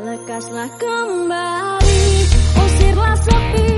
Lekaslah kembali Usirlah sepi